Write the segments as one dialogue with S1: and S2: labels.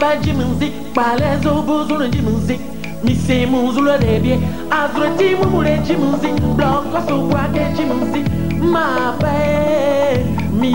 S1: ba ji munzi kpale zo bo zo ji munzi azro ti mu mu le ji so ke ji munzi ma ba mi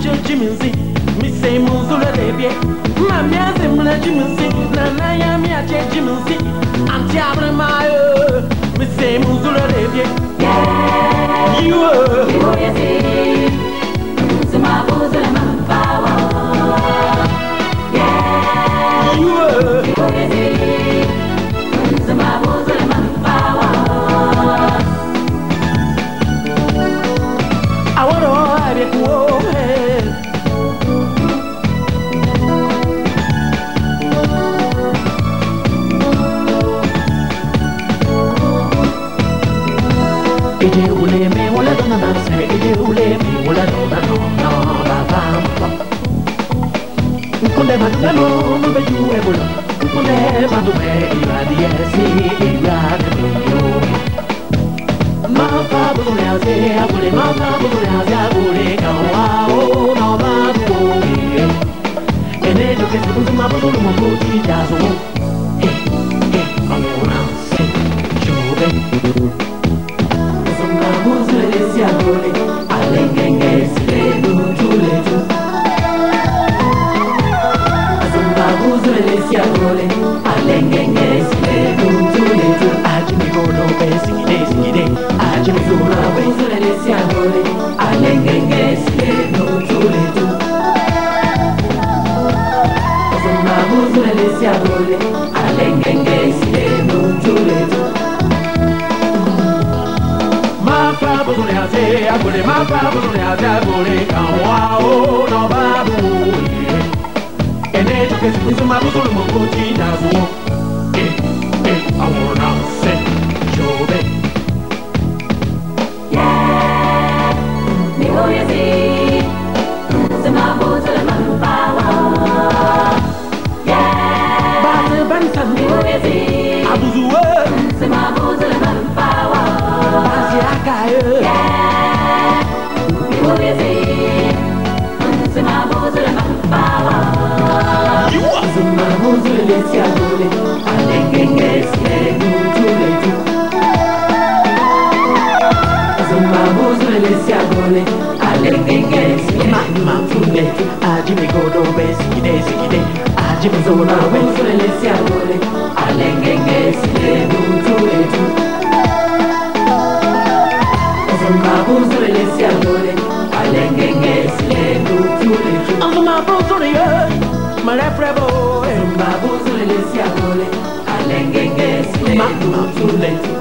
S1: jimzi mise muzulu debie mami azimla jimzi nana ya mi ache jimzi anti abre mayo ide ule me wala dona danse ide ule me wala dona no no ba ba kunde maduna no no be ju e bolo kunde madume iba die si iba de bolo ma fa bolo ya se abule ma fa bolo ya se abule ka wa o no ba bo ene do ke se ma bolo mo bo ti ja so eh eh amona se jo be yavole alengenge sile tutule tu ajimi golo besile sile ajimi zuma besile yavole alengenge sile tutule tu zuma besile yavole tu kene toke suma busulu mo ko ti da suwo. Àwọn gezi adule alengengezile lutuletu zimabuzule lesiadule alengengezile mahimafunetu ajimigodobe sikide sikide ajimizonabuzule lesiadule alengengezile lutuletu zimabuzule lesiadule alengengezile lutuletu azumabuzule ye mareprebo babozolelesi akole alengenge silematuleti